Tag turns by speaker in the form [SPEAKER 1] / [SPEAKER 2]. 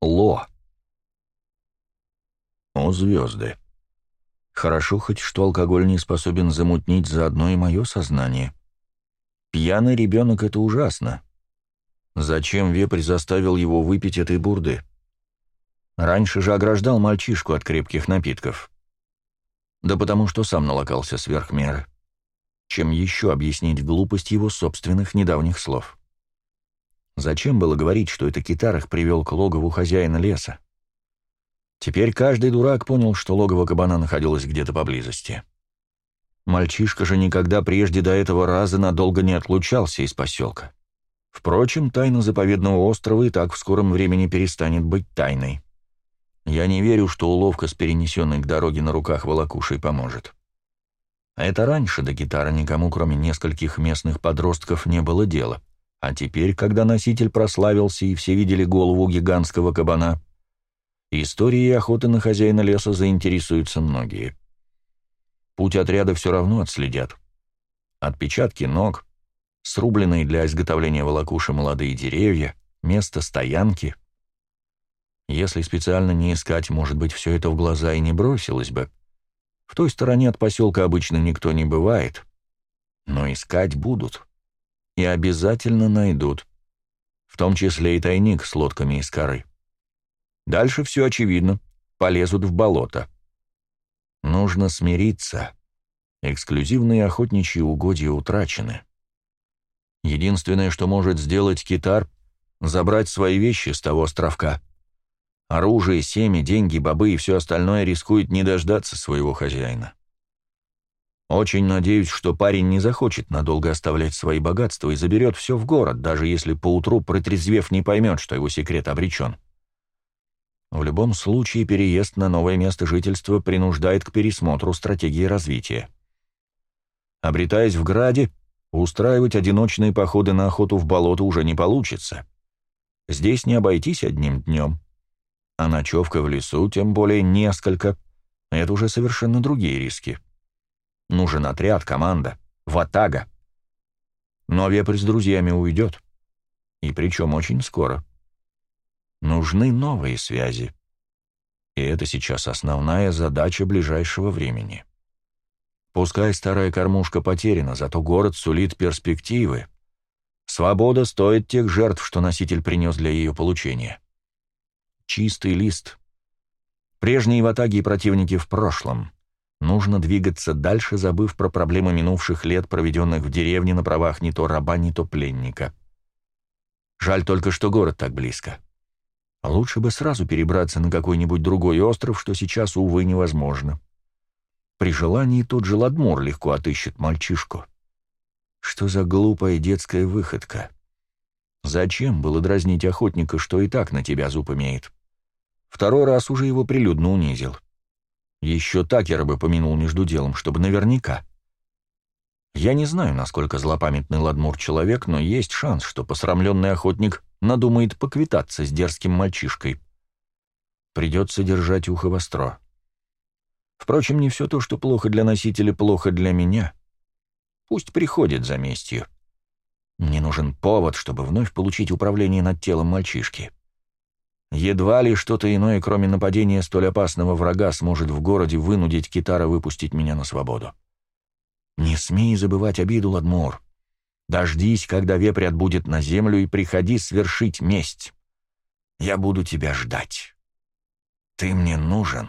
[SPEAKER 1] Ло. О, звезды. Хорошо хоть, что алкоголь не способен замутнить заодно и мое сознание. Пьяный ребенок — это ужасно. Зачем вепрь заставил его выпить этой бурды? Раньше же ограждал мальчишку от крепких напитков. Да потому что сам налокался сверх меры. Чем еще объяснить глупость его собственных недавних слов? Зачем было говорить, что это китарах привел к логову хозяина леса? Теперь каждый дурак понял, что логово кабана находилось где-то поблизости. Мальчишка же никогда прежде до этого раза надолго не отлучался из поселка. Впрочем, тайна заповедного острова и так в скором времени перестанет быть тайной. Я не верю, что уловка с перенесенной к дороге на руках волокушей поможет. А это раньше до гитары никому, кроме нескольких местных подростков, не было дела. А теперь, когда носитель прославился и все видели голову гигантского кабана, историей охоты на хозяина леса заинтересуются многие. Путь отряда все равно отследят. Отпечатки ног, срубленные для изготовления волокуши молодые деревья, место стоянки. Если специально не искать, может быть, все это в глаза и не бросилось бы. В той стороне от поселка обычно никто не бывает. Но искать будут. И обязательно найдут. В том числе и тайник с лодками из коры. Дальше все очевидно. Полезут в болото. Нужно смириться. Эксклюзивные охотничьи угодья утрачены. Единственное, что может сделать китар — забрать свои вещи с того островка — Оружие, семя, деньги, бобы и все остальное рискует не дождаться своего хозяина. Очень надеюсь, что парень не захочет надолго оставлять свои богатства и заберет все в город, даже если поутру, протрезвев, не поймет, что его секрет обречен. В любом случае, переезд на новое место жительства принуждает к пересмотру стратегии развития. Обретаясь в Граде, устраивать одиночные походы на охоту в болото уже не получится. Здесь не обойтись одним днем. А ночевка в лесу, тем более несколько, это уже совершенно другие риски. Нужен отряд, команда, ватага. Но вепрь с друзьями уйдет. И причем очень скоро. Нужны новые связи. И это сейчас основная задача ближайшего времени. Пускай старая кормушка потеряна, зато город сулит перспективы. Свобода стоит тех жертв, что носитель принес для ее получения чистый лист. Прежние ватаги и противники в прошлом. Нужно двигаться дальше, забыв про проблемы минувших лет, проведенных в деревне на правах не то раба, не то пленника. Жаль только, что город так близко. лучше бы сразу перебраться на какой-нибудь другой остров, что сейчас, увы, невозможно. При желании тот же Ладмор легко отыщет мальчишку. Что за глупая детская выходка? Зачем было дразнить охотника, что и так на тебя зуб имеет? Второй раз уже его прилюдно унизил. Еще Такера бы помянул между делом, чтобы наверняка. Я не знаю, насколько злопамятный Ладмур человек, но есть шанс, что посрамленный охотник надумает поквитаться с дерзким мальчишкой. Придется держать ухо востро. Впрочем, не все то, что плохо для носителя, плохо для меня. Пусть приходит за местью. Мне нужен повод, чтобы вновь получить управление над телом мальчишки. Едва ли что-то иное, кроме нападения столь опасного врага, сможет в городе вынудить Китара выпустить меня на свободу. Не смей забывать обиду, Ладмор. Дождись, когда вепрь отбудет на землю, и приходи свершить месть. Я буду тебя ждать. Ты мне нужен».